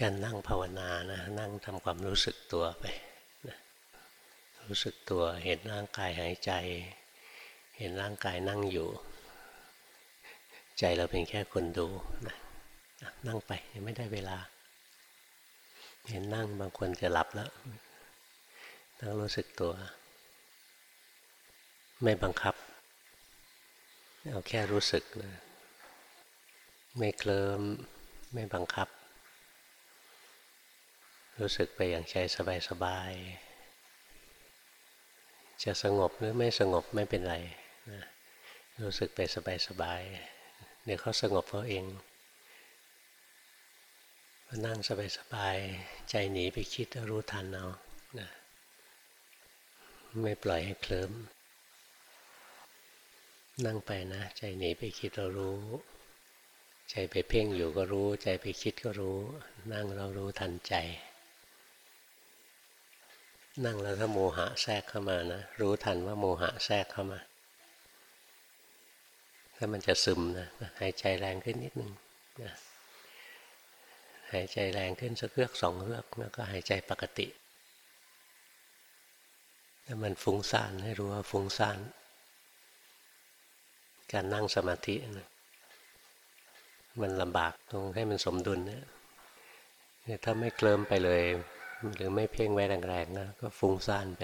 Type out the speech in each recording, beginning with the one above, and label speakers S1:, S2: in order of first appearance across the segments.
S1: การนั่งภาวนานะนั่งทำความรู้สึกตัวไปนะรู้สึกตัวเห็นร่างกายหายใจ เห็นร่างกายนั่งอยู่ ใจเราเป็นแค่คนดูนะนั่งไปยังไม่ได้เวลา เห็นนั่งบางคนจะหลับแล้วต้องรู้สึกตัว ไม่บังคับ เอาแค่รู้สึกนะไม่เคลิมไม่บังคับ รู้สึกไปอย่างใจสบายๆ จะสงบหรือไม่สงบไม่เป็นไรนะรู้สึกไปสบายๆ เดี๋ยวเขาสงบเขาเองพอนั่งสบายๆ ใจหนีไปคิดรู้ทันเอานะไม่ปล่อยให้เคลิ้มนั่งไปนะ ใจหนีไปคิดเรารู้ ใจไปเพ่งอยู่ก็รู้ ใจไปคิดก็รู้ นั่งเรารู้ทันใจ นั่งแล้วถ้าโมหะแทรกเข้ามานะรู้ทันว่าโมหะแทรกเข้ามาถ้ามันจะซึมนะหายใจแรงขึ้นนิดนึงนะหายใจแรงขึ้นสักเรือกสองเรือกแล้วก็หายใจปกติถ้ามันฟุ้งซ่านให้รู้ว่าฟุ้งซ่านการนั่งสมาธินะมันลำบากตรงให้มันสมดุลเนี่ยถ้าไม่เคลิมไปเลย หรือไม่เพ่งไว้แรงๆนะก็ฟุ้งซ่านไป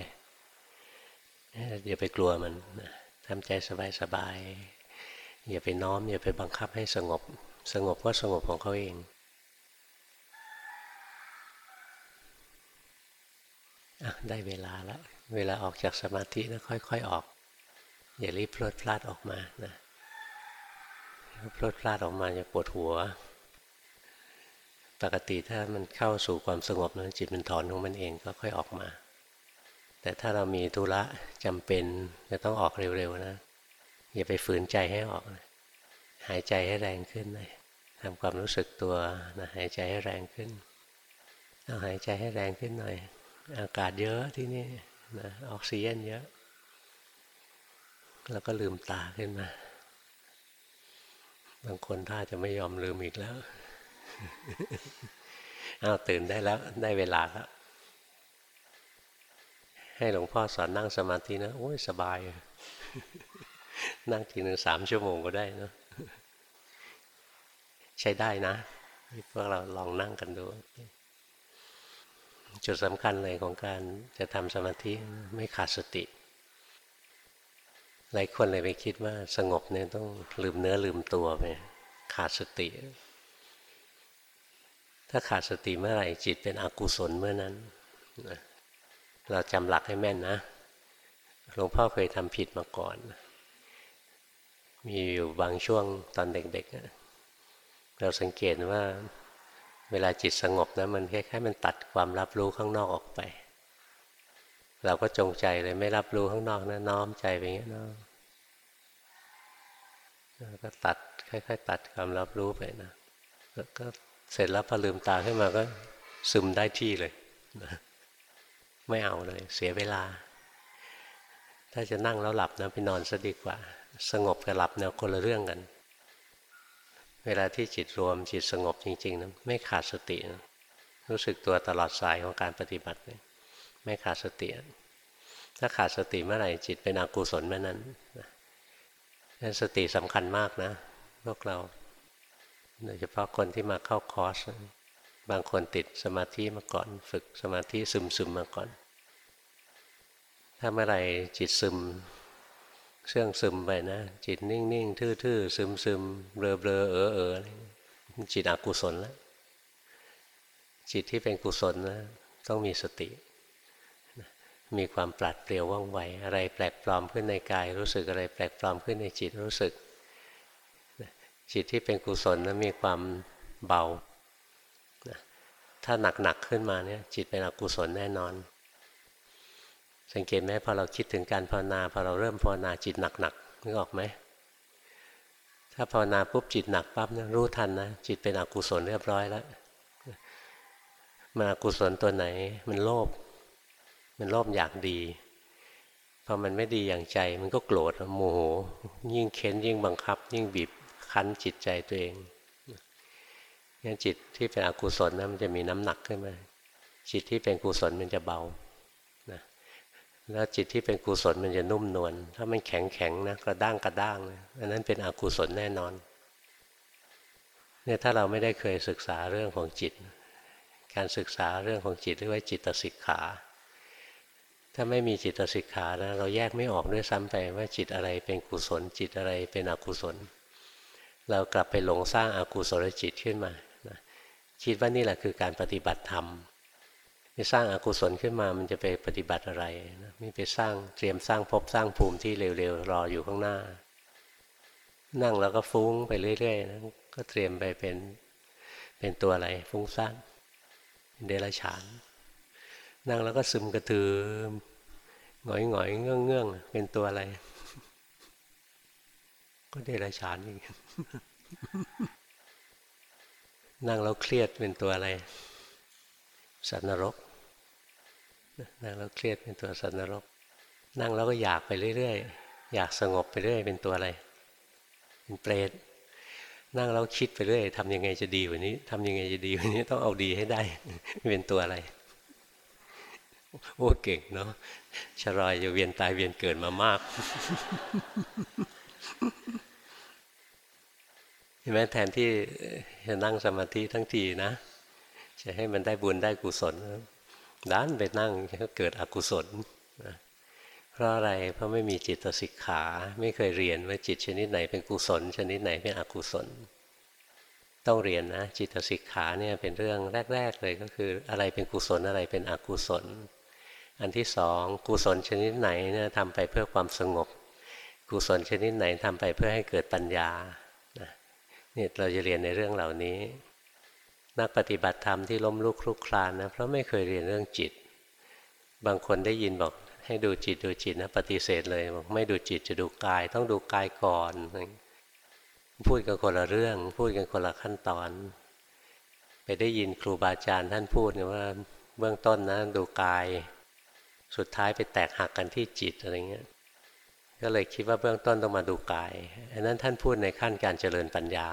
S1: อย่าไปกลัวมันทำใจสบายๆอย่าไปน้อม อย่าไปบังคับให้สงบ สงบก็สงบของเขาเองอได้เวลาแล้ว เวลาออกจากสมาธินะค่อย ๆออก อย่ารีบพลดพลาดออกมานะพลดพลาดออกมาจะปวดหัว ปกติถ้ามันเข้าสู่ความสงบนะจิตมันถอนของมันเองก็ค่อยออกมา แต่ถ้าเรามีธุระจำเป็นจะต้องออกเร็วๆนะอย่าไปฝืนใจให้ออกนะหายใจให้แรงขึ้นเลยทำความรู้สึกตัวนะหายใจให้แรงขึ้นเอาหายใจให้แรงขึ้นหน่อย อากาศเยอะที่นี่นะออกซิเจนเยอะ แล้วก็ลืมตาขึ้นมา บางคนถ้าจะไม่ยอมลืมอีกแล้ว อ้าวตื่นได้แล้วได้เวลาแล้ว ให้หลวงพ่อสอนนั่งสมาธินะ โอ้ยสบาย นั่งทีหนึ่งสามชั่วโมงก็ได้นะใช้ได้นะพวกเราลองนั่งกันดู จุดสำคัญเลยของการจะทำสมาธิไม่ขาดสติ หลายคนเลยไปคิดว่าสงบเนี่ยต้องลืมเนื้อลืมตัวไปขาดสติ ถ้าขาดสติเมื่อไหร่จิตเป็นอกุศลเมื่อนั้นเราจำหลักให้แม่นนะ หลวงพ่อเคยทำผิดมาก่อน มีอยู่บางช่วงตอนเด็กๆ เราสังเกตว่าเวลาจิตสงบนะมันคล้ายๆมันตัดความรับรู้ข้างนอกออกไป เราก็จงใจเลยไม่รับรู้ข้างนอกนะน้อมใจไปอย่างนี้นะก็ตัดค่อยๆตัดความรับรู้ไปนะแล้วก็ เสร็จแล้วพอลืมตาขึ้นมาก็ซึมได้ที่เลย ไม่เอาเลย เสียเวลา ถ้าจะนั่งแล้วหลับนะไปนอนซะดีกว่า สงบกับหลับเนี่ยคนละเรื่องกัน เวลาที่จิตรวมจิตสงบจริงๆนะไม่ขาดสตินะรู้สึกตัวตลอดสายของการปฏิบัติเนี่ยไม่ขาดสติ ถ้าขาดสติเมื่อไหร่จิตเป็นอกุศลเมื่อนั้นนั้นสติสำคัญมากนะพวกเรา โดยเฉพาะคนที่มาเข้าคอร์ส บางคนติดสมาธิมาก่อน ฝึกสมาธิซึมซึมมาก่อน ถ้าเมื่อไหร่จิตซึมเชื่องซึมไปนะ จิตนิ่งนิ่งทื่อๆ ซึมซึมเบลอเบลอเออเออจิตอกุศลแล้วจิตที่เป็นกุศลนะต้องมีสติ มีความปราดเปรียวว่องไว อะไรแปลกปลอมขึ้นในกายรู้สึกอะไรแปลกปลอมขึ้นในจิตรู้สึก จิตที่เป็นกุศลนั้นมีความเบา ถ้าหนักๆขึ้นมาเนี่ยจิตเป็นอกุศลแน่นอน สังเกตไหมพอเราคิดถึงการภาวนาพอเราเริ่มภาวนาจิตหนักๆนึกออกไหมถ้าภาวนาปุ๊บจิตหนักปั๊บเนี่ยรู้ทันนะจิตเป็นอกุศลเรียบร้อยแล้วมันอกุศลตัวไหน มันโลภมันโลภอยากดีพอมันไม่ดีอย่างใจ มันก็โกรธโมโหยิ่งเค้นยิ่งบังคับ ยิ่งบีบ คั้นจิตใจตัวเองงั้นจิตที่เป็นอกุศลนะมันจะมีน้ำหนักขึ้นมาจิตที่เป็นกุศลมันจะเบานะแล้วจิตที่เป็นกุศลมันจะนุ่มนวลถ้ามันแข็งแข็งนะกระด้างกระด้างนะอันนั้นเป็นอกุศลแน่นอนเนี่ยถ้าเราไม่ได้เคยศึกษาเรื่องของจิต การศึกษาเรื่องของจิตเรียกว่าจิตสิกขา ถ้าไม่มีจิตสิกขานะเราแยกไม่ออกด้วยซ้ำไปว่าจิตอะไรเป็นกุศล จิตอะไรเป็นอกุศล เรากลับไปหลงสร้างอากุศลจิตขึ้นมานะคิดว่านี่แหละคือการปฏิบัติธรรมไปสร้างอากุศลขึ้นมามันจะไปปฏิบัติอะไรนะไม่ไปสร้างเตรียมสร้างภพสร้างภูมิที่เร็วๆรออยู่ข้างหน้า นั่งแล้วก็ฟุ้งไปเรื่อยๆนะก็เตรียมไปเป็นเป็นตัวอะไร ฟุ้งซ่านเดรัจฉาน นั่งแล้วก็ซึมกระตือหงอยหงอยเงื่องเงื่องเป็นตัวอะไร ก็เดรัจฉานอีก นั่งแล้วเครียดเป็นตัวอะไร สัตว์นรก นั่งแล้วเครียดเป็นตัวสัตว์นรก นั่งแล้วก็อยากไปเรื่อยๆ อยากสงบไปเรื่อยเป็นตัวอะไร เป็นเปรต นั่งแล้วคิดไปเรื่อยทำยังไงจะดีว่านี้ทำยังไงจะดีว่านี้ต้องเอาดีให้ได้ เป็นตัวอะไร โอ้เก่งเนาะชรอยจะเวียนตายเวียนเกิดมามาก เห็นไหมแทนที่จะนั่งสมาธิทั้งทีนะ จะให้มันได้บุญได้กุศลด้านไปนั่งก็เกิดอกุศลนะเพราะอะไรเพราะไม่มีจิตสิกขา ไม่เคยเรียนว่าจิตชนิดไหนเป็นกุศล ชนิดไหนเป็นอกุศล ต้องเรียนนะจิตสิกขาเนี่ยเป็นเรื่องแรก ๆ เลยก็คืออะไรเป็นกุศลอะไรเป็นอกุศล อันที่สองกุศลชนิดไหนเนี่ยทำไปเพื่อความสงบ กุศลชนิดไหนทำไปเพื่อให้เกิดปัญญา นี่ยเราจะเรียนในเรื่องเหล่านี้ นักปฏิบัติธรรมที่ล้มลุกคลุกคลานนะเพราะไม่เคยเรียนเรื่องจิต บางคนได้ยินบอกให้ดูจิตดูจิตนะปฏิเสธเลยบอกไม่ดูจิตจะดูกาย ต้องดูกายก่อนพูดกันคนละเรื่อง พูดกันคนละขั้นตอน ไปได้ยินครูบาอาจารย์ท่านพูดว่าเบื้องต้นนะดูกาย สุดท้ายไปแตกหักกันที่จิตอะไรเงี้ย ก็เลยคิดว่าเบื้องต้นต้องมาดูกายอันนั้นท่านพูดในขั้นการเจริญปัญญา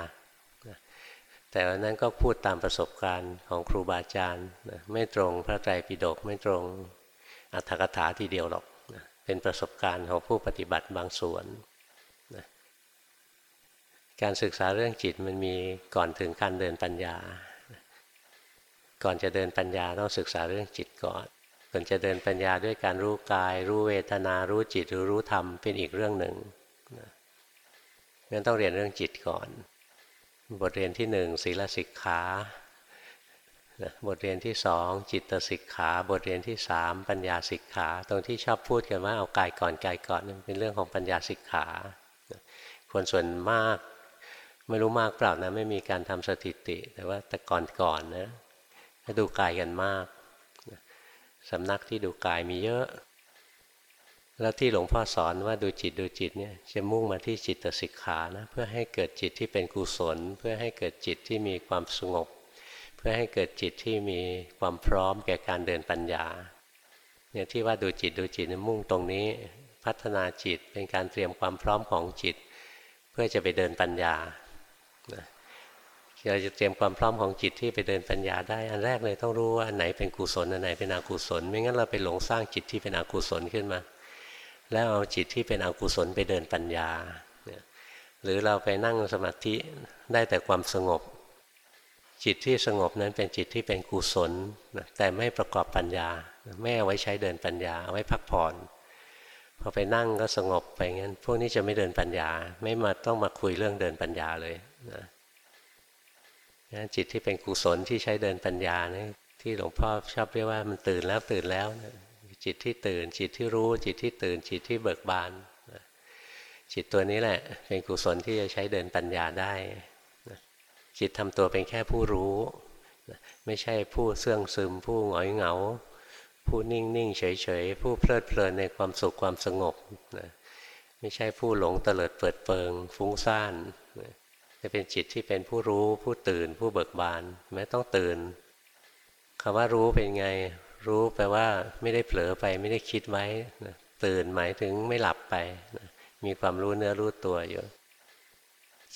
S1: แต่อันนั้นก็พูดตามประสบการณ์ของครูบาอาจารย์ไม่ตรงพระไตรปิฎกไม่ตรงอัตถกถาทีเดียวหรอกเป็นประสบการณ์ของผู้ปฏิบัติบางส่วนการศึกษาเรื่องจิตมันมีก่อนถึงการเดินปัญญา ก่อนจะเดินปัญญาต้องศึกษาเรื่องจิตก่อน ก่อนจะเดินปัญญาด้วยการรู้กาย รู้เวทนา รู้จิตหรือรู้ธรรมเป็นอีกเรื่องหนึ่งงั้นต้องเรียนเรื่องจิตก่อน บทเรียนที่หนึ่งศีลสิกขาบทเรียนที่สองจิตสิกขา บทเรียนที่สามปัญญาสิกขา ตรงที่ชอบพูดกันว่าเอากายก่อนกายก่อนเป็นเรื่องของปัญญาสิกขาคนส่วนมากไม่รู้มากเปล่านะไม่มีการทำสถิติ แต่ว่าแต่ก่อนก่อนนะดูกายกันมาก สำนักที่ดูกายมีเยอะ แล้วที่หลวงพ่อสอนว่าดูจิตดูจิตเนี่ยจะมุ่งมาที่จิตสิกขานะเพื่อให้เกิดจิตที่เป็นกุศล เพื่อให้เกิดจิตที่มีความสงบ เพื่อให้เกิดจิตที่มีความพร้อมแก่การเดินปัญญาเนี่ยที่ว่าดูจิตดูจิตมุ่งตรงนี้ พัฒนาจิตเป็นการเตรียมความพร้อมของจิต เพื่อจะไปเดินปัญญา เราจะเตรียมความพร้อมของจิตที่ไปเดินปัญญาได้ อันแรกเลยต้องรู้ว่าอันไหนเป็นกุศลอันไหนเป็นอกุศล ไม่งั้นเราไปหลงสร้างจิตที่เป็นอกุศลขึ้นมา แล้วเอาจิตที่เป็นอกุศลไปเดินปัญญา หรือเราไปนั่งสมาธิได้แต่ความสงบ จิตที่สงบนั้นเป็นจิตที่เป็นกุศล แต่ไม่ประกอบปัญญา ไม่เอาไว้ใช้เดินปัญญาเอาไว้พักผ่อนพอไปนั่งก็สงบไปงั้น พวกนี้จะไม่เดินปัญญา ไม่มาต้องมาคุยเรื่องเดินปัญญาเลยนะ จิตที่เป็นกุศลที่ใช้เดินปัญญานี่ที่หลวงพ่อชอบเรียกว่ามันตื่นแล้วตื่นแล้วจิตที่ตื่น จิตที่รู้ จิตที่ตื่น จิตที่เบิกบานจิตตัวนี้แหละ เป็นกุศลที่จะใช้เดินปัญญาได้จิตทำตัวเป็นแค่ผู้รู้ไม่ใช่ผู้เสื่องซึม ผู้หงอยเหงา ผู้นิ่งนิ่งเฉยเฉยผู้เพลิดเพลินในความสุขความสงบนะไม่ใช่ผู้หลงเตลิดเปิดเปิง ฟุ้งซ่าน จะเป็นจิตที่เป็นผู้รู้ผู้ตื่นผู้เบิกบานแม้ต้องตื่นคำว่ารู้เป็นไง รู้แปลว่าไม่ได้เผลอไปไม่ได้คิดไว้นะตื่นหมายถึงไม่หลับไปนะมีความรู้เนื้อรู้ตัวอยู่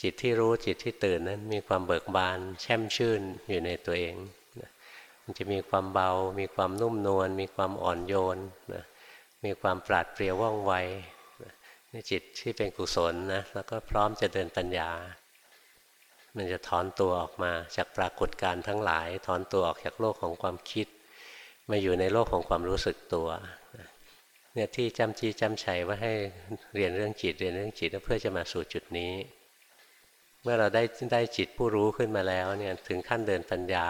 S1: จิตที่รู้จิตที่ตื่นนั้นมีความเบิกบาน แช่มชื่นอยู่ในตัวเองมันจะมีความเบา มีความนุ่มนวลมีความอ่อนโยนนะมีความปราดเปรียวว่องไวนี่จิตที่เป็นกุศลนะแล้วก็พร้อมจะเดินปัญญา มันจะถอนตัวออกมาจากปรากฏการณ์ทั้งหลาย ถอนตัวออกจากโลกของความคิด มาอยู่ในโลกของความรู้สึกตัวเนี่ยที่จำจีจำชัยว่าให้เรียนเรื่องจิตเรียนเรื่องจิตเพื่อจะมาสู่จุดนี้ เมื่อเราได้ได้จิตผู้รู้ขึ้นมาแล้วเนี่ยถึงขั้นเดินปัญญา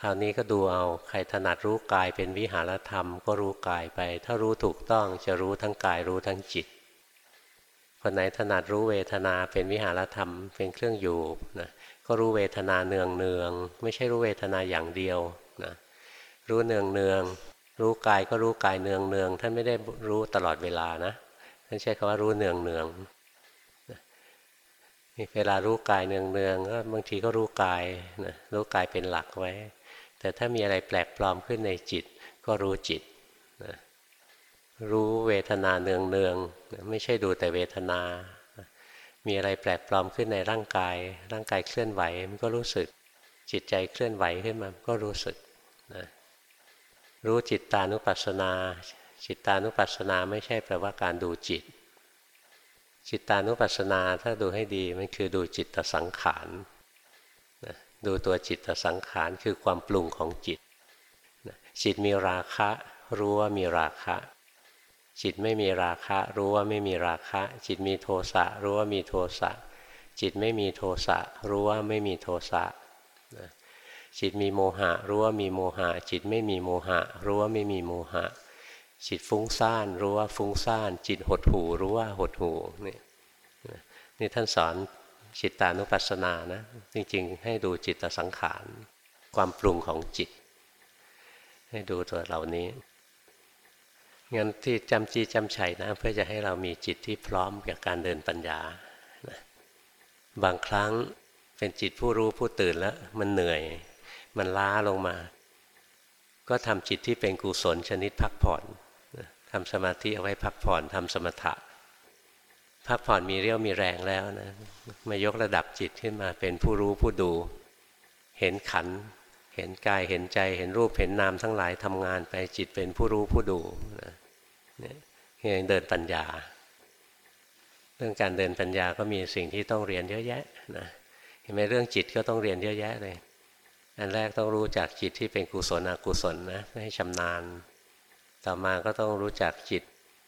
S1: คราวนี้ก็ดูเอาใครถนัดรู้กายเป็นวิหารธรรม ก็รู้กายไป ถ้ารู้ถูกต้องจะรู้ทั้งกายรู้ทั้งจิต คนไหนถนัดรู้เวทนาเป็นวิหารธรรมเป็นเครื่องอยู่นะก็รู้เวทนาเนืองเนืองไม่ใช่รู้เวทนาอย่างเดียวนะรู้เนืองเนืองรู้กายก็รู้กายเนืองเนืองท่านไม่ได้รู้ตลอดเวลานะท่านใช้คำว่ารู้เนืองเนืองเวลารู้กายเนืองเนืองก็บางทีก็รู้กายนะรู้กายเป็นหลักไว้ แต่ถ้ามีอะไรแปลกปลอมขึ้นในจิตก็รู้จิต รู้เวทนาเนืองเนืองไม่ใช่ดูแต่เวทนา มีอะไรแปลกปลอมขึ้นในร่างกาย ร่างกายเคลื่อนไหวมันก็รู้สึก จิตใจเคลื่อนไหวขึ้นมาก็รู้สึกนะรู้จิตตานุปัสสนา จิตตานุปัสสนาไม่ใช่แปลว่าการดูจิต จิตตานุปัสสนาถ้าดูให้ดีมันคือดูจิตสังขารดูตัวจิตสังขารคือความปรุงของจิตจิตมีราคะ รู้ว่ามีราคะ จิตไม่มีราคะ รู้ว่าไม่มีราคะ จิตมีโทสะ รู้ว่ามีโทสะ จิตไม่มีโทสะ รู้ว่าไม่มีโทสะจิตมีโมหะ รู้ว่ามีโมหะ จิตไม่มีโมหะ รู้ว่าไม่มีโมหะ จิตฟุ้งซ่าน รู้ว่าฟุ้งซ่าน จิตหดหูรู้ว่าหดหูนี่นี่ท่านสอนจิตตานุปัสสนานะจริงๆ ให้ดูจิตสังขาร ความปรุงของจิต ให้ดูตัวเหล่านี้ งั้นที่จำจีจำชัยนะเพื่อจะให้เรามีจิตที่พร้อมกับการเดินปัญญา บางครั้งเป็นจิตผู้รู้ผู้ตื่นแล้ว มันเหนื่อย มันล้าลงมา ก็ทำจิตที่เป็นกุศลชนิดพักผ่อนทำสมาธิเอาไว้พักผ่อนทำสมถะ พักผ่อนมีเรี่ยวมีแรงแล้วนะมายกระดับจิตขึ้นมาเป็นผู้รู้ผู้ดู เห็นขัน เห็นกายเห็นใจเห็นรูปเห็นนามทั้งหลายทำงานไปจิตเป็นผู้รู้ผู้ดูนะเนี่ยเดินปัญญา เรื่องการเดินปัญญาก็มีสิ่งที่ต้องเรียนเยอะแยะนะเห็นไหมเรื่องจิตก็ต้องเรียนเยอะแยะเลยอันแรกต้องรู้จักจิตที่เป็นกุศลอกุศลนะให้ชำนาญ ต่อมาก็ต้องรู้จักจิต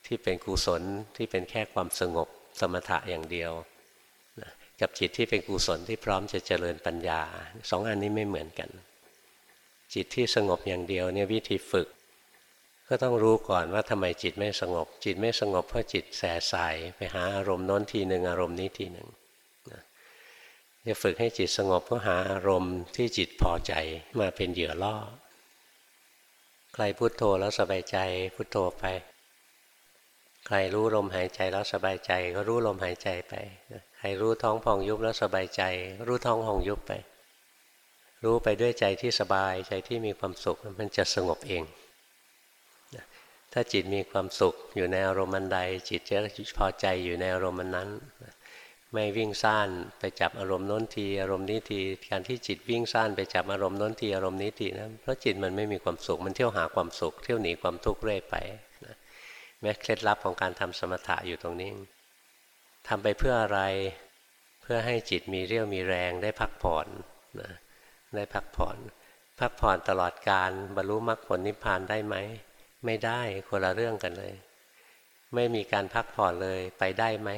S1: ที่เป็นกุศลที่เป็นแค่ความสงบสมถะอย่างเดียวนะกับจิตที่เป็นกุศลที่พร้อมจะเจริญปัญญาสองอันนี้ไม่เหมือนกัน จิตที่สงบอย่างเดียวเนี่ยวิธีฝึก ก็ต้องรู้ก่อนว่าทำไมจิตไม่สงบ จิตไม่สงบเพราะจิตแสสายไปหาอารมณ์น้นทีหนึ่งอารมณ์นี้ทีหนึ่งจะฝึกให้จิตสงบก็หาอารมณ์ที่จิตพอใจมาเป็นเหยื่อล่อใครพุโทโธแล้วสบายใจพุโทโธไป ใครรู้ลมหายใจแล้วสบายใจ ก็รู้ลมหายใจไป ใครรู้ท้องพองยุบแล้วสบายใจ รู้ท้องพองยุบไป รู้ไปด้วยใจที่สบายใจที่มีความสุขมันจะสงบเอง ถ้าจิตมีความสุขอยู่ในอารมณ์ใด จิตจะพอใจอยู่ในอารมณ์นั้น ไม่วิ่งซ่านไปจับอารมณ์โน้นทีอารมณ์นี้ทีการที่จิตวิ่งซ่านไปจับอารมณ์โน้นทีอารมณ์นี้ทีนะเพราะจิตมันไม่มีความสุขมันเที่ยวหาความสุข เที่ยวหนีความทุกข์เรื่อยไปแม้เคล็ดลับของการทำสมถะอยู่ตรงนี้ทำไปเพื่ออะไรเพื่อให้จิตมีเรี่ยวมีแรงได้พักผ่อนนะ ได้พักผ่อน พักผ่อนตลอดการบรรลุมรรคผลนิพพานได้ไหม ไม่ได้คนละเรื่องกันเลย ไม่มีการพักผ่อนเลยไปได้ไหม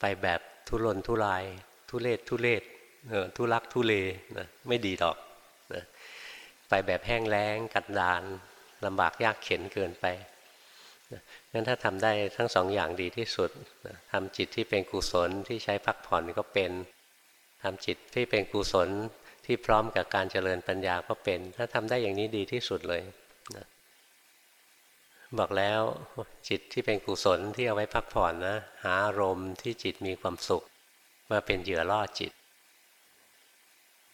S1: ไปแบบทุรนทุราย ทุเลศทุเลศเออทุลักทุเลนะไม่ดีหรอกนะไปแบบแห้งแล้งกัดดานลำบากยากเข็นเกินไปงั้นถ้าทำได้ทั้งสองอย่างดีที่สุดทำจิตที่เป็นกุศลที่ใช้พักผ่อนก็เป็นทำจิตที่เป็นกุศล ที่พร้อมกับการเจริญปัญญาก็เป็น ถ้าทำได้อย่างนี้ดีที่สุดเลยนะบอกแล้วจิตที่เป็นกุศลที่เอาไว้พักผ่อนนะหาอารมณ์ที่จิตมีความสุข มาเป็นเหยื่อล่อจิต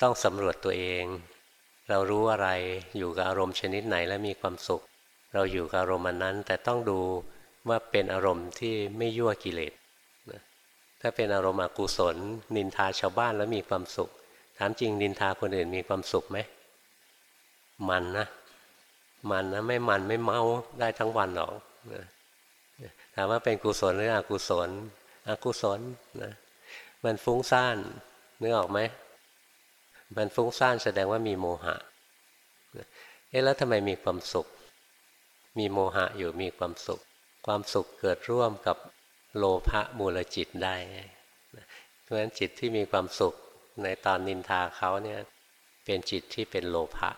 S1: ต้องสำรวจตัวเอง เรารู้อะไรอยู่กับอารมณ์ชนิดไหนแล้วมีความสุข เราอยู่กับอารมณ์นั้น แต่ต้องดูว่าเป็นอารมณ์ที่ไม่ยั่วกิเลสถ้าเป็นอารมณ์อกุศล นินทาชาวบ้านแล้วมีความสุขามจริงนินทาคนอื่นมีความสุขไหม มันนะ มันนะไม่มันไม่เมาได้ทั้งวันหรอกถามว่าเป็นกุศลหรืออกุศล อกุศลนะมันฟุ้งซ่านนึกออกไหมมันฟุ้งซ่านแสดงว่ามีโมหะ เอ๊ะแล้วทำไมมีความสุข มีโมหะอยู่มีความสุข ความสุขเกิดร่วมกับโลภะมูลจิตได้ เพราะฉะนั้นจิตที่มีความสุข ในตอนนินทาเขาเนี่ยเป็นจิตที่เป็นโลภะ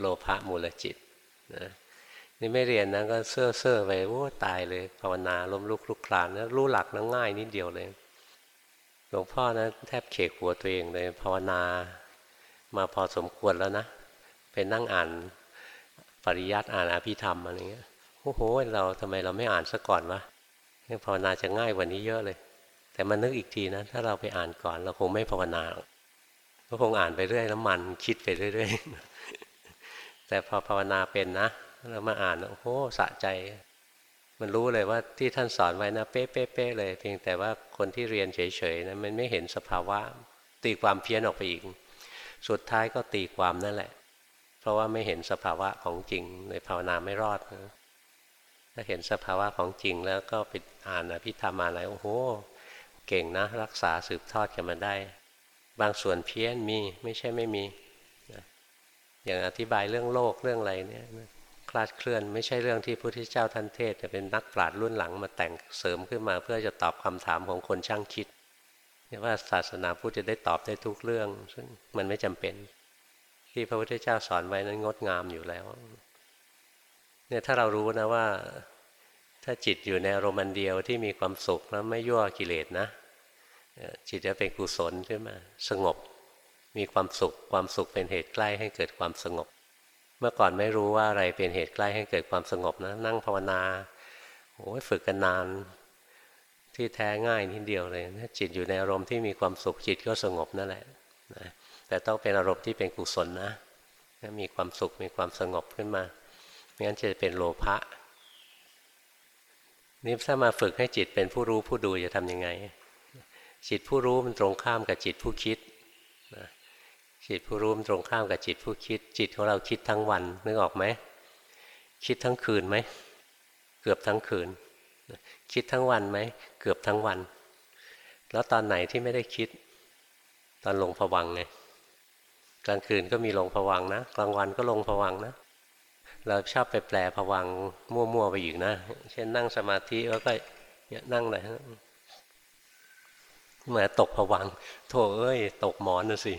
S1: โลภะมูลจิตนะนี่ไม่เรียนนะก็เซ่อเซ่อไปโอ้ตายเลยภาวนาล้มลุกลุกคลานนะรู้หลักนะง่ายนิดเดียวเลย หลวงพ่อนะแทบเขกหัวตัวเองเลยภาวนามาพอสมควรแล้วนะเป็นนั่งอ่านปริยัติอ่านอภิธรรมอะไรเงี้ยโอ้โห เราทำไมเราไม่อ่านซะก่อนวะภาวนาจะง่ายกว่านี้เยอะเลย แต่มานึกอีกทีนะ ถ้าเราไปอ่านก่อนเราคงไม่ภาวนาก็คงอ่านไปเรื่อยแล้วมันคิดไปเรื่อยๆแต่พอภาวนาเป็นนะเรามาอ่านโอ้โหสะใจ มันรู้เลยว่าที่ท่านสอนไว้นะเป๊ะๆเลย เพียงแต่ว่าคนที่เรียนเฉยๆนะมันไม่เห็นสภาวะ ตีความเพี้ยนออกไปอีก สุดท้ายก็ตีความนั่นแหละ เพราะว่าไม่เห็นสภาวะของจริงเลยภาวนาไม่รอดนะถ้าเห็นสภาวะของจริงแล้วก็ไปอ่านอภิธรรมอะไรโอ้โห เก่งนะ รักษาสืบทอดกันมาได้ บางส่วนเพี้ยนมีไม่ใช่ไม่มีอย่างอธิบายเรื่องโลกเรื่องอะไรเนี่ยคลาดเคลื่อนไม่ใช่เรื่องที่พระพุทธเจ้าท่านเทศแต่เป็นนักปราชญ์รุ่นหลังมาแต่งเสริมขึ้นมา เพื่อจะตอบคำถามของคนช่างคิดว่าศาสนาพุทธจะได้ตอบได้ทุกเรื่อง ซึ่งมันไม่จำเป็น ที่พระพุทธเจ้าสอนไว้นั้นงดงามอยู่แล้วเนี่ยถ้าเรารู้นะว่า ถ้าจิตอยู่ในอารมณ์เดียวที่มีความสุขแล้วไม่ยั่วกิเลสนะ จิตจะเป็นกุศลขึ้นมา สงบ มีความสุข ความสุขเป็นเหตุใกล้ให้เกิดความสงบ เมื่อก่อนไม่รู้ว่าอะไรเป็นเหตุใกล้ให้เกิดความสงบนะ นั่งภาวนาโอ้ยฝึกกันนาน ที่แท้ง่ายนิดเดียวเลยถ้าจิตอยู่ในอารมณ์ที่มีความสุขจิตก็สงบนั่นแหละนะแต่ต้องเป็นอารมณ์ที่เป็นกุศลนะมีความสุขมีความสงบขึ้นมาไม่งั้นจะเป็นโลภะนี่ถ้ามาฝึกให้จิตเป็นผู้รู้ผู้ดูจะทำยังไง จิตผู้รู้มันตรงข้ามกับจิตผู้คิดนะจิตผู้รู้มันตรงข้ามกับจิตผู้คิด จิตของเราคิดทั้งวันนึกออกไหมคิดทั้งคืนไหมเกือบทั้งคืน คิดทั้งวันไหมเกือบทั้งวัน แล้วตอนไหนที่ไม่ได้คิด ตอนลงผวังไงกลางคืนก็มีลงผวังนะ กลางวันก็ลงผวังนะ เราชอบไปแปลผวังมั่วๆไปอีกนะ เช่นนั่งสมาธิแล้วก็นั่งไหน มือนตกผวังโถเอ้ย ตกหมอนนะสิ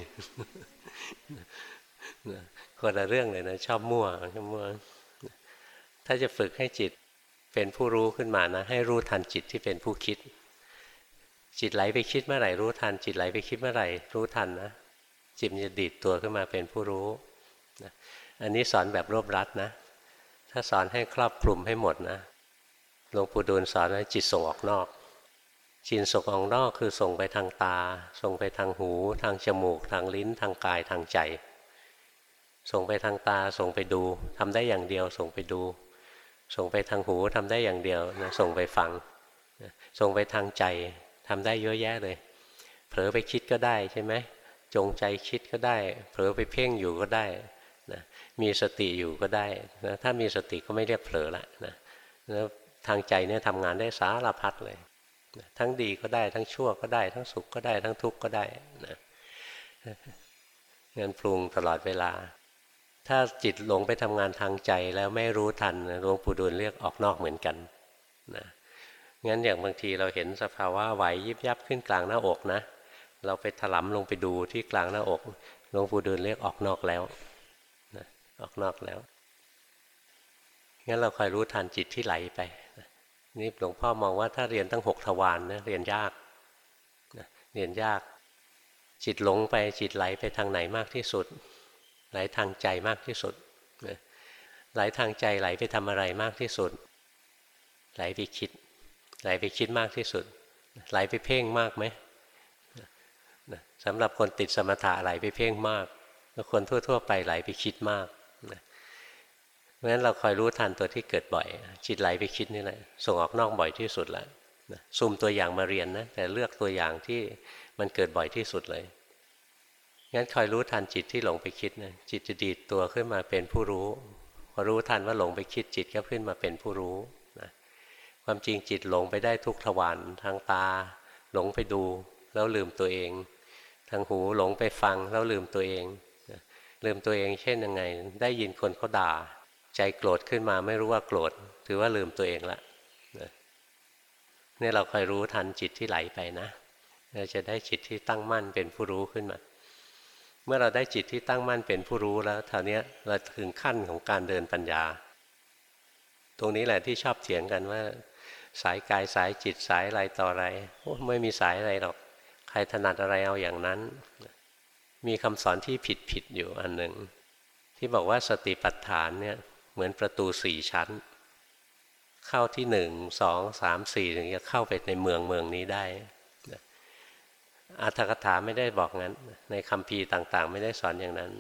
S1: คนละเรื่องเลยนะ ชอบมั่วชอบมั่ว ถ้าจะฝึกให้จิตเป็นผู้รู้ขึ้นมานะ ให้รู้ทันจิตที่เป็นผู้คิด จิตไหลไปคิดเมื่อไหร่ รู้ทัน จิตไหลไปคิดเมื่อไหร่ รู้ทันนะ จิตจะดีดตัวขึ้นมาเป็นผู้รู้อันนี้สอนแบบรวบรัดนะ ถ้าสอนให้ครอบคลุมให้หมดนะ หลวงปู่ดูลสอนว่าจิตส่งออกนอก จิตส่งออกนอกคือส่งไปทางตา ส่งไปทางหู ทางจมูก ทางลิ้น ทางกายทางใจ ส่งไปทางตาส่งไปดูทำได้อย่างเดียว ส่งไปดู ส่งไปทางหูทำได้อย่างเดียวนะส่งไปฟังส่งไปทางใจทำได้เยอะแยะเลย เผลอไปคิดก็ได้ใช่ไหมจงใจคิดก็ได้ เผลอไปเพ่งอยู่ก็ได้นะมีสติอยู่ก็ได้นะถ้ามีสติก็ไม่เรียกเผลอละนะแล้วทางใจเนี่ยทำงานได้สารพัดเลย ทั้งดีก็ได้ทั้งชั่วก็ได้ ทั้งสุขก็ได้ ทั้งทุกข์ก็ได้นะงั้นปรุงตลอดเวลา ถ้าจิตหลงไปทำงานทางใจแล้วไม่รู้ทันหลวงปู่ดูลเรียกออกนอกเหมือนกันนะงั้นอย่างบางทีเราเห็นสภาวะไหวยิบยับขึ้นกลางหน้าอกนะ เราไปถลำลงไปดูที่กลางหน้าอกหลวงปู่ดูลเรียกออกนอกแล้วนะออกนอกแล้วงั้นเราคอยรู้ทันจิตที่ไหลไป นี่หลวงพ่อมองว่าถ้าเรียนตั้งหกทวารนนะเรียนยากนะเรียนยาก จิตหลงไปจิตไหลไปทางไหนมากที่สุด ไหลทางใจมากที่สุดนะไหลทางใจไหลไปทำอะไรมากที่สุด ไหลไปคิด ไหลไปคิดมากที่สุด ไหลไปเพ่งมากไหมสำหรับคนติดสมถะไหลไปเพ่งมากแล้วคนทั่ว ๆ ไปไหลไปคิดมากนะ เพราะฉะนั้นเราคอยรู้ทันตัวที่เกิดบ่อย จิตไหลไปคิดนี่แหละส่งออกนอกบ่อยที่สุดแล้วซุ่มตัวอย่างมาเรียนนะแต่เลือกตัวอย่างที่มันเกิดบ่อยที่สุดเลยงั้นคอยรู้ทันจิตที่หลงไปคิดนะจิตจะดีดตัวขึ้นมาเป็นผู้รู้พอรู้ทันว่าหลงไปคิดจิตก็ขึ้นมาเป็นผู้รู้นะความจริงจิตหลงไปได้ทุกทวารทางตา หลงไปดูแล้วลืมตัวเอง ทางหูหลงไปฟังแล้วลืมตัวเองลืมตัวเองเช่นยังไง ได้ยินคนเขาด่า ใจโกรธขึ้นมาไม่รู้ว่าโกรธถือว่าลืมตัวเองละนี่เราคอยรู้ทันจิตที่ไหลไปนะเราจะได้จิตที่ตั้งมั่นเป็นผู้รู้ขึ้นมา เมื่อเราได้จิตที่ตั้งมั่นเป็นผู้รู้แล้วท่านี้เราถึงขั้นของการเดินปัญญา ตรงนี้แหละที่ชอบเถียงกันว่า สายกายสายจิตสายอะไรต่ออะไรไม่มีสายอะไรหรอก ใครถนัดอะไรเอาอย่างนั้น มีคำสอนที่ผิดผิดอยู่อันหนึ่งที่บอกว่าสติปัฏฐานเนี่ย เหมือนประตูสี่ชั้น เข้าที่หนึ่งสองสามสี่ถึงจะเข้าไปในเมืองเมืองนี้ได้อัตถกถาไม่ได้บอกงั้น ในคำพีต่างๆ ไม่ได้สอนอย่างนั้น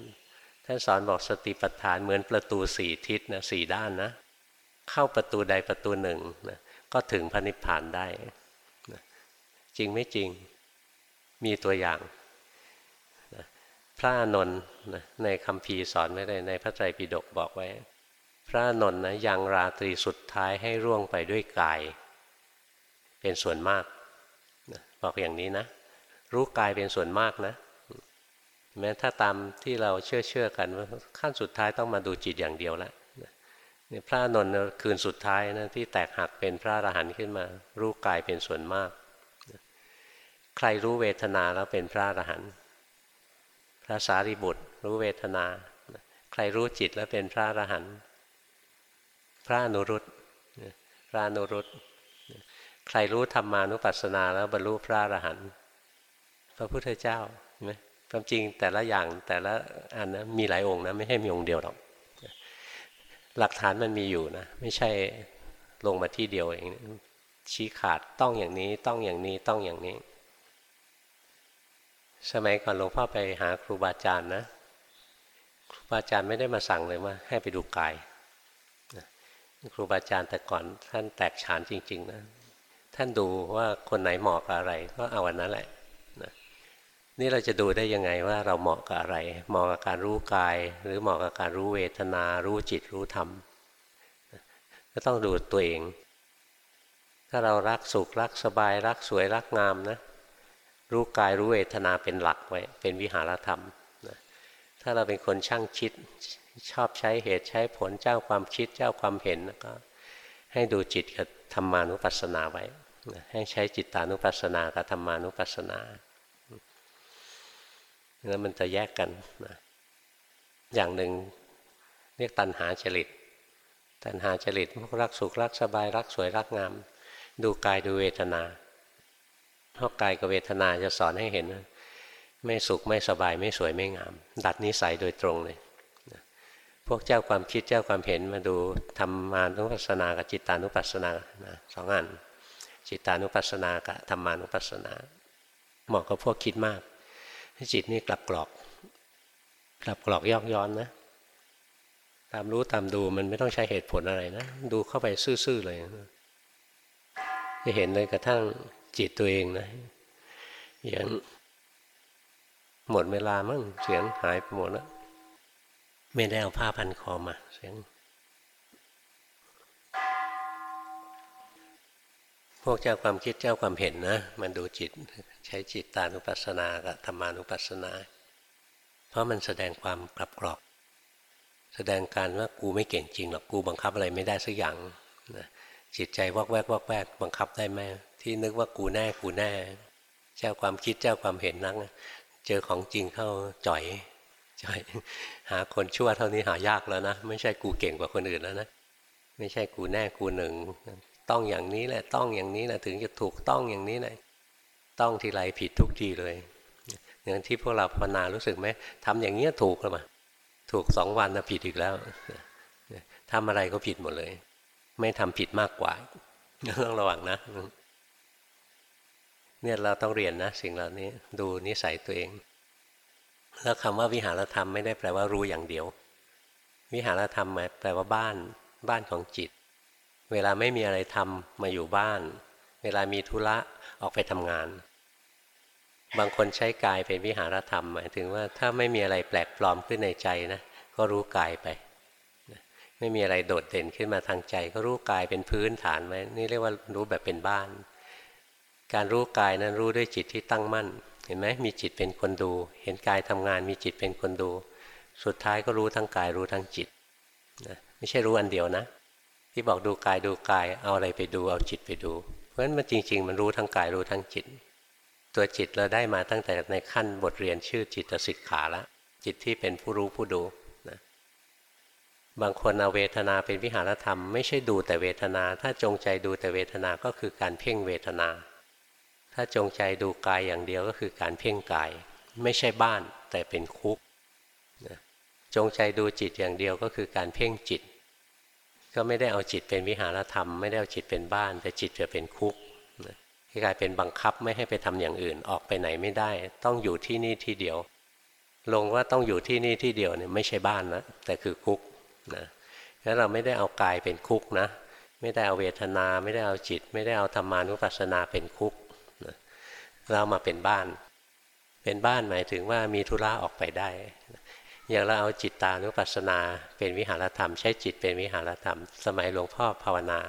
S1: ท่านสอนบอกสติปัฏฐานเหมือนประตูสี่ทิศนะสี่ด้านนะ เข้าประตูใดประตูหนึ่งนะก็ถึงพระนิพพานได้นะจริงไม่จริงมีตัวอย่างนะพระอนนท์นะในคำพีสอนไว้เลยในพระไตรปิฎกบอกไว้ พระนนท์นะยังราตรีสุดท้ายให้ร่วงไปด้วยกาย เป็นส่วนมากบอกอย่างนี้นะ รู้กายเป็นส่วนมากนะ แม้ถ้าตามที่เราเชื่อเชื่อกันว่าขั้นสุดท้ายต้องมาดูจิตอย่างเดียวล้วนี่พระนนท์คืนสุดท้ายนะที่แตกหักเป็นพระอรหันต์ขึ้นมา รู้กายเป็นส่วนมาก ใครรู้เวทนาแล้วเป็นพระอรหันต์พระสารีบุตร รู้เวทนา ใครรู้จิตแล้วเป็นพระอรหันต์ ระนุรุตพระนุรุตใครรู้ธรรมานุปัสสนาแล้วบรรลุพระอรหันต์พระพุทธเจ้าใช่ไหมความจริงแต่ละอย่างแต่ละอันนะมีหลายองค์นะไม่ใช่มีองค์เดียวหรอกหลักฐานมันมีอยู่นะ ไม่ใช่ลงมาที่เดียวเองชี้ขาดต้องอย่างนี้ต้องอย่างนี้ต้องอย่างนี้ สมัยก่อนหลวงพ่อไปหาครูบาอาจารย์นะ ครูบาอาจารย์ไม่ได้มาสั่งเลยว่าให้ไปดูกาย ครูบาอาจารย์แต่ก่อนท่านแตกฉานจริง ๆ นะ ท่านดูว่าคนไหนเหมาะกับอะไร ก็เอาวันนั้นแหละนี่เราจะดูได้ยังไงว่าเราเหมาะกับอะไร เหมาะกับการรู้กาย หรือเหมาะกับการรู้เวทนา รู้จิตรู้ธรรมก็ต้องดูตัวเอง ถ้าเรารักสุขรักสบายรักสวยรักงามนะ รู้กายรู้เวทนาเป็นหลักไว้เป็นวิหารธรรมนะถ้าเราเป็นคนช่างคิด ชอบใช้เหตุใช้ผลเจ้าความคิดเจ้าความเห็นก็ให้ดูจิตกับธรรมานุปัสสนาไว้ ให้ใช้จิตตานุปัสสนากับธรรมานุปัสสนาแล้วมันจะแยกกันนะอย่างหนึ่งเรียกตัณหาจริต ตัณหาจริตพวกรักสุขรักสบายรักสวยรักงาม ดูกายดูเวทนาเพราะกายกับเวทนาจะสอนให้เห็น ไม่สุขไม่สบายไม่สวยไม่งาม ดัดนิสัยโดยตรงเลย พวกเจ้าความคิดเจ้าความเห็นมาดูธรรมานุปัสสนากับจิตานุปัสสนาสองอันจิตานุปัสสนากับธรรมานุปัสสนา เหมาะกับพวกคิดมาก จิตนี่กลับกรอก กลับกรอกยอกย้อนนะ ตามรู้ตามดูมันไม่ต้องใช้เหตุผลอะไรนะ ดูเข้าไปซื่อๆเลยจะเห็นเลยกระทั่งจิตตัวเองนะอย่างหมดเวลามั่งเสียงหายไปหมดแล้ว ไม่ได้เอาผ้าพันคอมาเสียงพวกเจ้าความคิดเจ้าความเห็นนะ มันดูจิตใช้จิตตานุปัสสนากับธรรมานุปัสสนา เพราะมันแสดงความกลับกรอก แสดงการว่ากูไม่เก่งจริงหรอกกูบังคับอะไรไม่ได้สักอย่างนะจิตใจวอกแวกวอกแวกบังคับได้ไหมที่นึกว่ากูแน่กูแน่ เจ้าความคิดเจ้าความเห็นนั่งเจอของจริงเข้าจ่อย จ่หาคนชั่วเท่านี้หายากแล้วนะไม่ใช่กูเก่งกว่าคนอื่นแล้วนะไม่ใช่กูแน่กูหนึ่ง ต้องอย่างนี้แหละต้องอย่างนี้แหละถึงจะถูกต้องอย่างนี้แหละต้องทีไรผิดทุกทีเลยอย่างที่พวกเราภาวนารู้สึกไหมทำอย่างเงี้ยถูกหรือเปล่าถูกสองวันนะผิดอีกแล้วทำอะไรก็ผิดหมดเลย ไม่ทำผิดมากกว่าต้องระวังนะเนี่ยเราต้องเรียนนะ สิ่งเหล่านี้ดูนิสัยตัวเอง แล้วคำว่าวิหารธรรมไม่ได้แปลว่ารู้อย่างเดียว วิหารธรรมแปลว่าบ้านบ้านของจิต เวลาไม่มีอะไรทำมาอยู่บ้าน เวลามีธุระออกไปทำงาน บางคนใช้กายเป็นวิหารธรรม หมายถึงว่าถ้าไม่มีอะไรแปลกปลอมขึ้นในใจนะก็รู้กายไป ไม่มีอะไรโดดเด่นขึ้นมาทางใจ ก็รู้กายเป็นพื้นฐานไหมนี่เรียกว่ารู้แบบเป็นบ้าน การรู้กายนั้นรู้ด้วยจิตที่ตั้งมั่น เห็นไหมมีจิตเป็นคนดู เห็นกายทำงานมีจิตเป็นคนดู สุดท้ายก็รู้ทั้งกายรู้ทั้งจิตนะไม่ใช่รู้อันเดียวนะ ที่บอกดูกายดูกายเอาอะไรไปดูเอาจิตไปดู เพราะฉะนั้นมันจริง ๆ มันรู้ทั้งกายรู้ทั้งจิต ตัวจิตเราได้มาตั้งแต่ในขั้นบทเรียนชื่อจิตสิกขาละจิตที่เป็นผู้รู้ผู้ดูนะบางคนเอาเวทนาเป็นวิหารธรรมไม่ใช่ดูแต่เวทนา ถ้าจงใจดูแต่เวทนาก็คือการเพ่งเวทนา ถ้าจงใจดูกายอย่างเดียวก็คือการเพ่งกาย ไม่ใช่บ้านแต่เป็นคุกนะจงใจดูจิตอย่างเดียวก็คือการเพ่งจิต ก็ไม่ได้เอาจิตเป็นวิหารธรรม ไม่ได้เอาจิตเป็นบ้าน แต่จิตจะเป็นคุกกลายเป็นบังคับไม่ให้ไปทำอย่างอื่นออกไปไหนไม่ได้ ต้องอยู่ที่นี่ที่เดียว ลงว่าต้องอยู่ที่นี่ที่เดียวเนี่ยไม่ใช่บ้านนะแต่คือคุกนะงั้นเราไม่ได้เอากายเป็นคุกนะ ไม่ได้เอาเวทนา ไม่ได้เอาจิต ไม่ได้เอาธรรมานุปัสสนาเป็นคุก เรามาเป็นบ้าน เป็นบ้านหมายถึงว่ามีธุระออกไปได้ อย่างเราเอาจิตตานุปัสสนา เป็นวิหารธรรม ใช้จิตเป็นวิหารธรรม สมัยหลวงพ่อภาวนา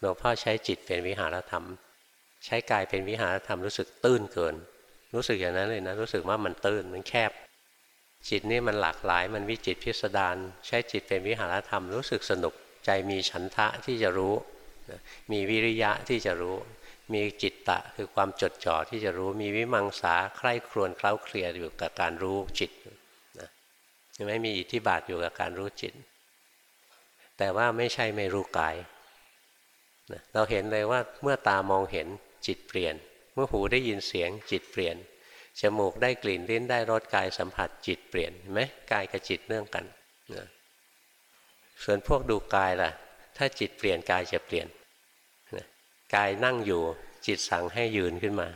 S1: หลวงพ่อใช้จิตเป็นวิหารธรรม ใช้กายเป็นวิหารธรรมรู้สึกตื้นเกิน รู้สึกอย่างนั้นเลยนะรู้สึกว่ามันตื้นมันแคบ จิตนี่มันหลากหลายมันวิจิตพิสดารใช้จิตเป็นวิหารธรรมรู้สึกสนุกใจมีฉันทะที่จะรู้ มีวิริยะที่จะรู้ มีจิตตะคือความจดจ่อที่จะรู้มีวิมังสาใคร่ครวญเคล้าเคลียอยู่กับการรู้จิตช่ไหมมีอิทธิบาทอยู่กับการรู้จิต แต่ว่าไม่ใช่ไม่รู้กายนะเราเห็นเลยว่าเมื่อตามองเห็นจิตเปลี่ยน เมื่อหูได้ยินเสียงจิตเปลี่ยนจมูกได้กลิ่นลิ้นได้รสกายสัมผัสจิตเปลี่ยนเห็นไหมกายกับจิตเนื่องกันนะส่วนพวกดูกายล่ะ ถ้าจิตเปลี่ยนกายจะเปลี่ยน กายนั่งอยู่จิตสั่งให้ยืนขึ้นมา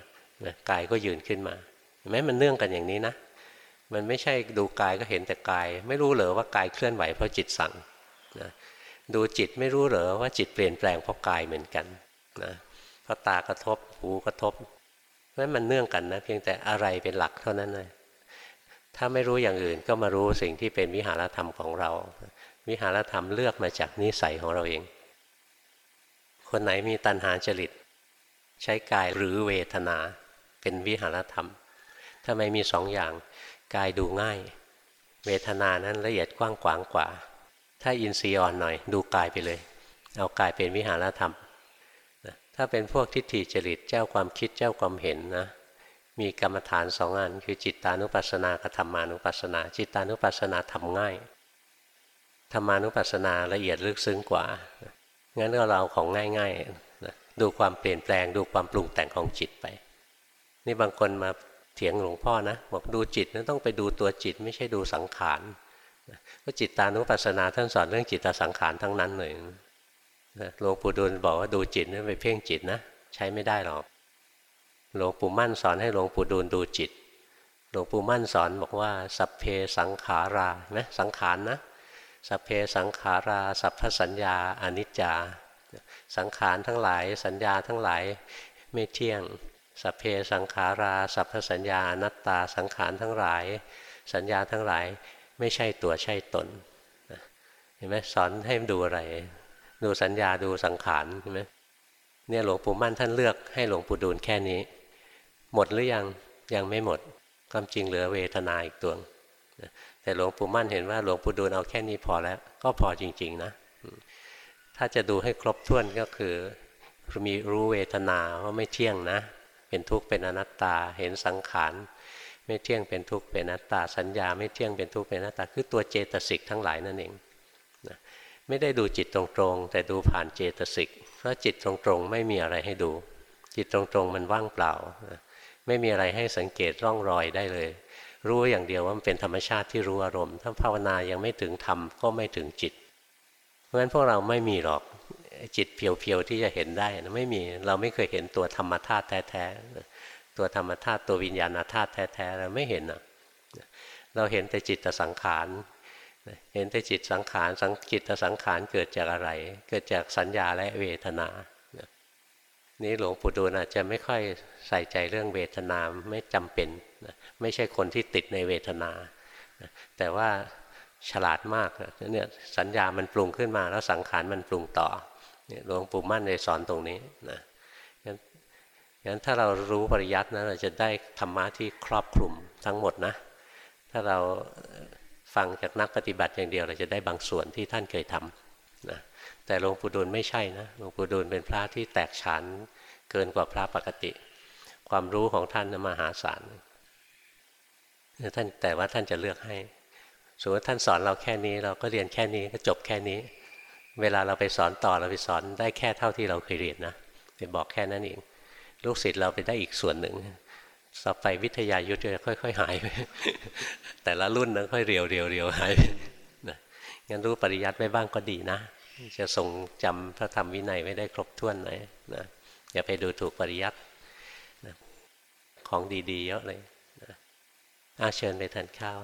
S1: นะกายก็ยืนขึ้นมาเห็นไหมมันเนื่องกันอย่างนี้นะ มันไม่ใช่ดูกายก็เห็นแต่กาย ไม่รู้เหรอว่ากายเคลื่อนไหวเพราะจิตสั่งนะดูจิตไม่รู้เหรอว่าจิตเปลี่ยนแปลงเพราะกายเหมือนกันนะเพราะตากระทบหูกระทบนั้นมันเนื่องกันนะเพียงแต่อะไรเป็นหลักเท่านั้นเลยถ้าไม่รู้อย่างอื่นก็มารู้สิ่งที่เป็นวิหารธรรมของเรา วิหารธรรมเลือกมาจากนิสัยของเราเอง คนไหนมีตัณหาจริต ใช้กายหรือเวทนา เป็นวิหารธรรมทำไมมีสองอย่าง กายดูง่าย เวทนานั้นละเอียดกว้างขวางกว่า ถ้าอินทรีย์อ่อนหน่อย ดูกายไปเลย เอากายเป็นวิหารธรรมถ้าเป็นพวกทิฏฐิจริตเจ้าความคิดเจ้าความเห็นนะมีกรรมฐานสองอัน คือจิตตานุปัสสนากับธรรมานุปัสสนา จิตตานุปัสสนาทำง่ายธรรมานุปัสสนาละเอียดลึกซึ้งกว่า งั้นก็เราของง่ายๆนะดูความเปลี่ยนแปลง ดูความปรุงแต่งของจิตไป นี่บางคนมาเถียงหลวงพ่อนะบอกดูจิตนั้นต้องไปดูตัวจิต ไม่ใช่ดูสังขารเพราจิตตานุปัสสนาท่านสอนเรื่องจิตตสังขารทั้งนั้นเลยหลวงปู่ดูลบอกว่าดูจิตนั้นไปเพ่งจิตนะใช้ไม่ได้หรอกหลวงปู่มั่นสอนให้หลวงปู่ดูลดูจิต หลวงปู่มั่นสอนบอกว่าสัพเพสังขาราไหมสังขารนะ สัพเพสังขารา สัพพสัญญาอนิจจา สังขารทั้งหลาย สัญญาทั้งหลายไม่เที่ยง สัพเพสังขารา สัพพสัญญานัตตา สังขารทั้งหลาย สัญญาทั้งหลายไม่ใช่ตัวใช่ตนเห็นไหมสอนให้ดูอะไร ดูสัญญาดูสังขารเห็นไหมเนี่ยหลวงปู่มั่นท่านเลือกให้หลวงปู่ดูลแค่นี้ หมดหรือยังยังไม่หมดความจริงเหลือเวทนาอีกตัว แต่หลวงปู่มั่นเห็นว่าหลวงปู่ดูลเอาแค่นี้พอแล้ว ก็พอจริง ๆ นะ ถ้าจะดูให้ครบถ้วนก็คือ มีรู้เวทนาว่าไม่เที่ยงนะ เป็นทุกข์เป็นอนัตตา เห็นสังขารไม่เที่ยงเป็นทุกข์เป็นอนัตตา สัญญาไม่เที่ยงเป็นทุกข์เป็นอนัตตา คือตัวเจตสิกทั้งหลายนั่นเองนะไม่ได้ดูจิตตรงๆ แต่ดูผ่านเจตสิก เพราะจิตตรงๆ ไม่มีอะไรให้ดู จิตตรงๆ มันว่างเปล่า ไม่มีอะไรให้สังเกตร่องรอยได้เลย รู้อย่างเดียวว่ามันเป็นธรรมชาติที่รู้อารมณ์ถ้าภาวนายังไม่ถึงธรรมก็ไม่ถึงจิต เพราะฉะนั้นพวกเราไม่มีหรอกจิตเพียวๆที่จะเห็นได้นะไม่มีเราไม่เคยเห็นตัวธรรมธาตุแท้ๆตัวธรรมธาตุตัววิญญาณธาตุแท้ๆเราไม่เห็นนะเราเห็นแต่จิตสังขารเห็นแต่จิตสังขารสังจิตสังขารเกิดจากอะไร เกิดจากสัญญาและเวทนานี้หลวงปู่ดูลอาจจะไม่ค่อยใส่ใจเรื่องเวทนาไม่จำเป็น ไม่ใช่คนที่ติดในเวทนา แต่ว่าฉลาดมากเนี่ยสัญญามันปรุงขึ้นมา แล้วสังขารมันปรุงต่อเนี่ยหลวงปู่มั่นเลยสอนตรงนี้นะงั้นงั้นถ้าเรารู้ปริยัตินะเราจะได้ธรรมะที่ครอบคลุมทั้งหมดนะ ถ้าเราฟังจากนักปฏิบัติอย่างเดียวเราจะได้บางส่วนที่ท่านเคยทำนะแต่หลวงปู่ดูลไม่ใช่นะหลวงปู่ดูลเป็นพระที่แตกฉานเกินกว่าพระปกติ ความรู้ของท่านนะมหาศาล ท่านแต่ว่าท่านจะเลือกให้สมมติท่านสอนเราแค่นี้เราก็เรียนแค่นี้ก็จบแค่นี้ เวลาเราไปสอนต่อเราไปสอนได้แค่เท่าที่เราเคยเรียนนะไปบอกแค่นั้นเองลูกศิษย์เราไปได้อีกส่วนหนึ่งต่อไปวิทยายุทธ์จะค่อย ๆ หายไปแต่ละรุ่นนั้นค่อยเรียวเรียวเรียวหายไปนะงั้นรู้ปริยัติไว้บ้างก็ดีนะ จะทรงจำพระธรรมวินัยไว้ได้ครบถ้วนหน่อยนะอย่าไปดูถูกปริยัตินะของดีๆ เยอะเลย อาเชิญไปทานข้าว